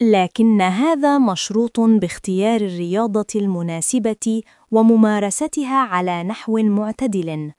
لكن هذا مشروط باختيار الرياضة المناسبة وممارستها على نحو معتدل.